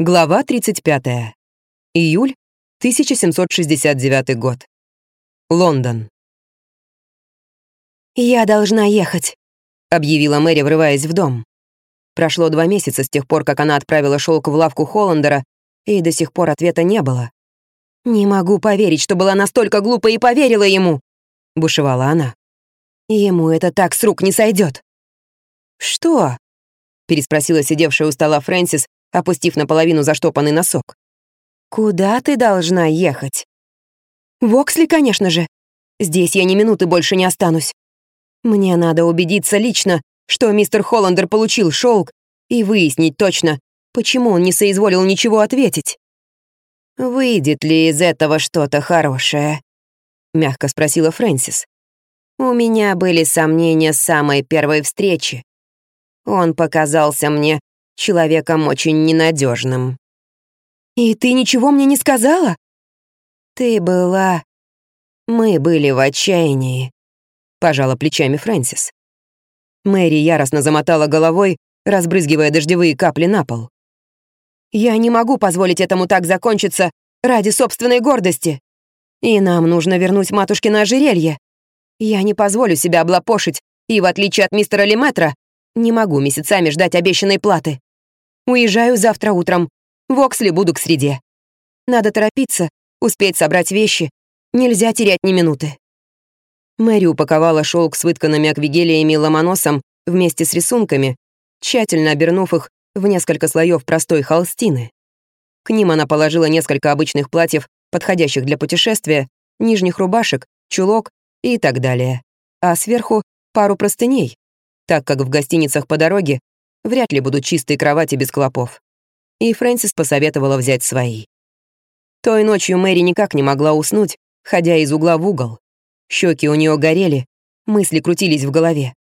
Глава 35. Июль 1769 год. Лондон. «Я должна ехать», — объявила Мэри, врываясь в дом. Прошло два месяца с тех пор, как она отправила шелк в лавку Холландера, и до сих пор ответа не было. «Не могу поверить, что была настолько глупа и поверила ему», — бушевала она. «Ему это так с рук не сойдет. «Что?» — переспросила сидевшая у стола Фрэнсис, опустив наполовину заштопанный носок. «Куда ты должна ехать?» «В Оксли, конечно же. Здесь я ни минуты больше не останусь. Мне надо убедиться лично, что мистер Холландер получил шелк, и выяснить точно, почему он не соизволил ничего ответить». «Выйдет ли из этого что-то хорошее?» — мягко спросила Фрэнсис. «У меня были сомнения с самой первой встречи. Он показался мне человеком очень ненадежным. «И ты ничего мне не сказала?» «Ты была...» «Мы были в отчаянии», — пожала плечами Фрэнсис. Мэри яростно замотала головой, разбрызгивая дождевые капли на пол. «Я не могу позволить этому так закончиться ради собственной гордости. И нам нужно вернуть матушке на ожерелье. Я не позволю себя облапошить, и, в отличие от мистера Леметра, не могу месяцами ждать обещанной платы. Уезжаю завтра утром. В Оксли буду к среде. Надо торопиться, успеть собрать вещи. Нельзя терять ни минуты. Мэри упаковала шелк с вытканными аквигелиями и ломоносом вместе с рисунками, тщательно обернув их в несколько слоев простой холстины. К ним она положила несколько обычных платьев, подходящих для путешествия, нижних рубашек, чулок и так далее. А сверху пару простыней, так как в гостиницах по дороге вряд ли будут чистые кровати без клопов. И Фрэнсис посоветовала взять свои. Той ночью Мэри никак не могла уснуть, ходя из угла в угол. Щеки у нее горели, мысли крутились в голове.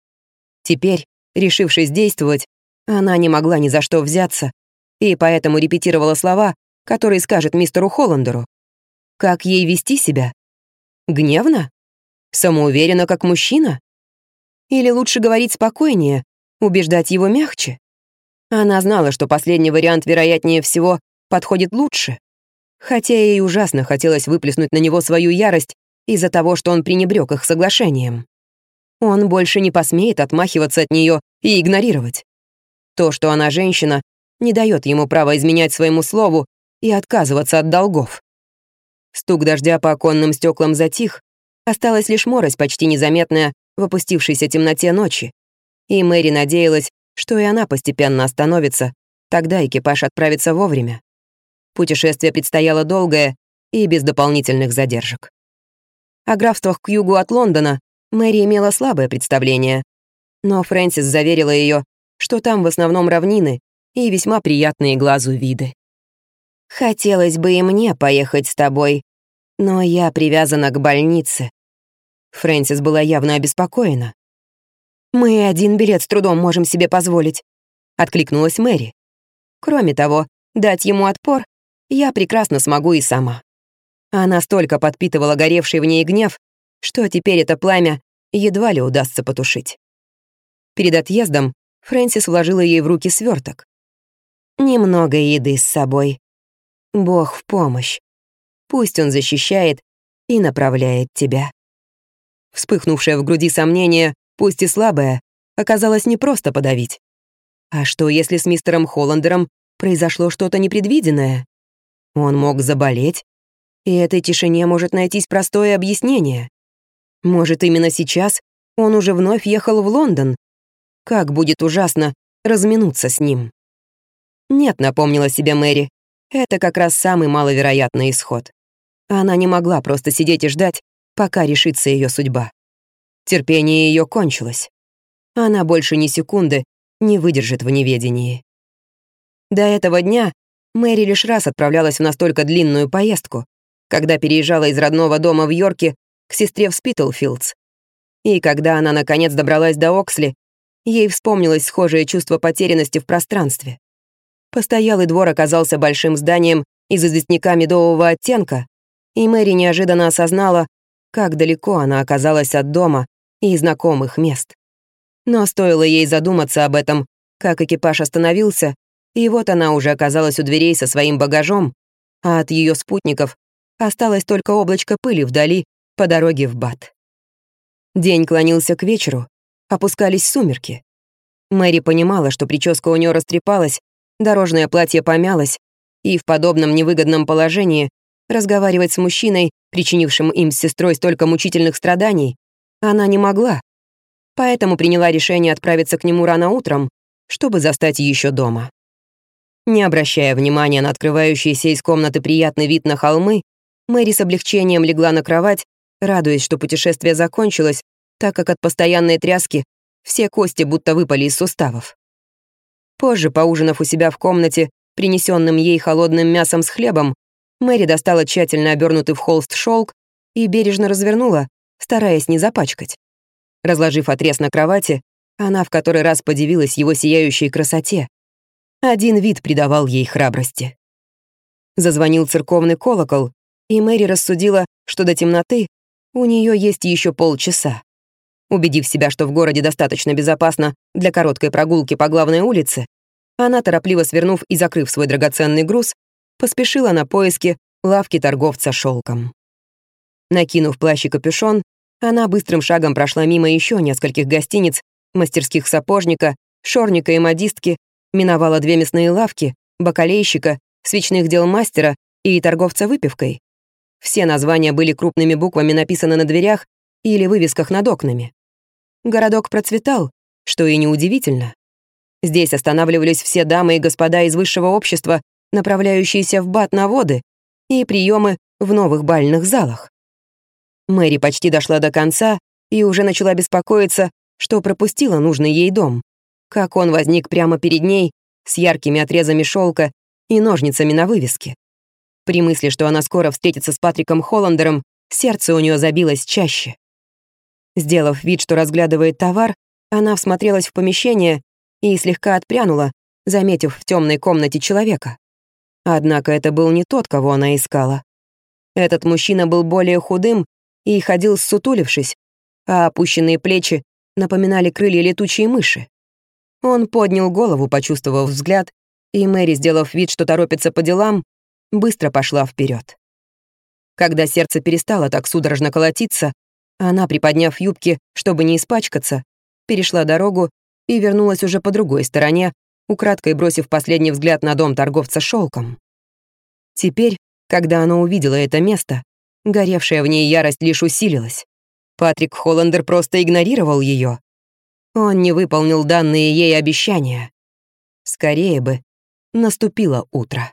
Теперь, решившись действовать, она не могла ни за что взяться, и поэтому репетировала слова, которые скажет мистеру Холландеру. Как ей вести себя? Гневно? Самоуверенно, как мужчина? Или лучше говорить спокойнее, убеждать его мягче? Она знала, что последний вариант, вероятнее всего, подходит лучше. Хотя ей ужасно хотелось выплеснуть на него свою ярость из-за того, что он пренебрег их соглашением. Он больше не посмеет отмахиваться от нее и игнорировать. То, что она женщина, не дает ему права изменять своему слову и отказываться от долгов. Стук дождя по оконным стеклам затих, осталась лишь морось почти незаметная в опустившейся темноте ночи, и Мэри надеялась, что и она постепенно остановится, тогда экипаж отправится вовремя. Путешествие предстояло долгое и без дополнительных задержек. О графствах к югу от Лондона Мэри имела слабое представление, но Фрэнсис заверила ее, что там в основном равнины и весьма приятные глазу виды. «Хотелось бы и мне поехать с тобой, но я привязана к больнице», Фрэнсис была явно обеспокоена. «Мы один билет с трудом можем себе позволить», — откликнулась Мэри. «Кроме того, дать ему отпор я прекрасно смогу и сама». Она столько подпитывала горевший в ней гнев, что теперь это пламя едва ли удастся потушить. Перед отъездом Фрэнсис вложила ей в руки сверток. «Немного еды с собой. Бог в помощь. Пусть он защищает и направляет тебя». Вспыхнувшее в груди сомнение, пусть и слабое, оказалось непросто подавить. А что, если с мистером Холландером произошло что-то непредвиденное? Он мог заболеть, и этой тишине может найтись простое объяснение. Может, именно сейчас он уже вновь ехал в Лондон? Как будет ужасно разминуться с ним. Нет, напомнила себе Мэри, это как раз самый маловероятный исход. Она не могла просто сидеть и ждать, пока решится ее судьба. Терпение ее кончилось. Она больше ни секунды не выдержит в неведении. До этого дня Мэри лишь раз отправлялась в настолько длинную поездку, когда переезжала из родного дома в Йорке к сестре в Спитлфилдс. И когда она наконец добралась до Оксли, ей вспомнилось схожее чувство потерянности в пространстве. Постоялый двор оказался большим зданием из известняка медового оттенка, и Мэри неожиданно осознала, как далеко она оказалась от дома и знакомых мест. Но стоило ей задуматься об этом, как экипаж остановился, И вот она уже оказалась у дверей со своим багажом, а от ее спутников осталось только облачко пыли вдали по дороге в Бат. День клонился к вечеру, опускались сумерки. Мэри понимала, что прическа у нее растрепалась, дорожное платье помялось, и в подобном невыгодном положении разговаривать с мужчиной, причинившим им с сестрой столько мучительных страданий, она не могла. Поэтому приняла решение отправиться к нему рано утром, чтобы застать еще дома. Не обращая внимания на открывающийся из комнаты приятный вид на холмы, Мэри с облегчением легла на кровать, радуясь, что путешествие закончилось, так как от постоянной тряски все кости будто выпали из суставов. Позже, поужинав у себя в комнате, принесенным ей холодным мясом с хлебом, Мэри достала тщательно обернутый в холст шелк и бережно развернула, стараясь не запачкать. Разложив отрез на кровати, она в который раз подивилась его сияющей красоте. Один вид придавал ей храбрости. Зазвонил церковный колокол, и Мэри рассудила, что до темноты у нее есть еще полчаса. Убедив себя, что в городе достаточно безопасно для короткой прогулки по главной улице, она, торопливо свернув и закрыв свой драгоценный груз, поспешила на поиски лавки торговца шелком. Накинув плащ и капюшон, она быстрым шагом прошла мимо еще нескольких гостиниц, мастерских сапожника, шорника и модистки, миновала две мясные лавки, бакалейщика, свечных дел мастера и торговца выпивкой. Все названия были крупными буквами написаны на дверях или вывесках над окнами. Городок процветал, что и неудивительно. Здесь останавливались все дамы и господа из высшего общества, направляющиеся в бат на воды, и приемы в новых бальных залах. Мэри почти дошла до конца и уже начала беспокоиться, что пропустила нужный ей дом, как он возник прямо перед ней с яркими отрезами шелка и ножницами на вывеске. При мысли, что она скоро встретится с Патриком Холландером, сердце у нее забилось чаще. Сделав вид, что разглядывает товар, она всмотрелась в помещение и слегка отпрянула, заметив в темной комнате человека. Однако это был не тот, кого она искала. Этот мужчина был более худым и ходил ссутулившись, а опущенные плечи напоминали крылья летучей мыши. Он поднял голову, почувствовав взгляд, и Мэри, сделав вид, что торопится по делам, быстро пошла вперед. Когда сердце перестало так судорожно колотиться, она, приподняв юбки, чтобы не испачкаться, перешла дорогу и вернулась уже по другой стороне, украдкой бросив последний взгляд на дом торговца шелком. Теперь, когда она увидела это место, горевшая в ней ярость лишь усилилась. Патрик Холландер просто игнорировал ее. Он не выполнил данные ей обещания. Скорее бы наступило утро.